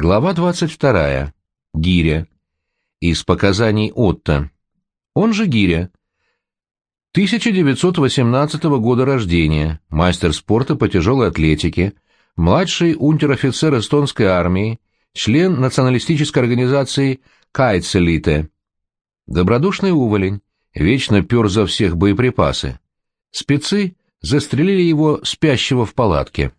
Глава 22. Гиря. Из показаний Отто. Он же Гиря. 1918 года рождения, мастер спорта по тяжелой атлетике, младший унтер-офицер эстонской армии, член националистической организации «Кайцелите». Добродушный уволень, вечно пер за всех боеприпасы. Спецы застрелили его спящего в палатке.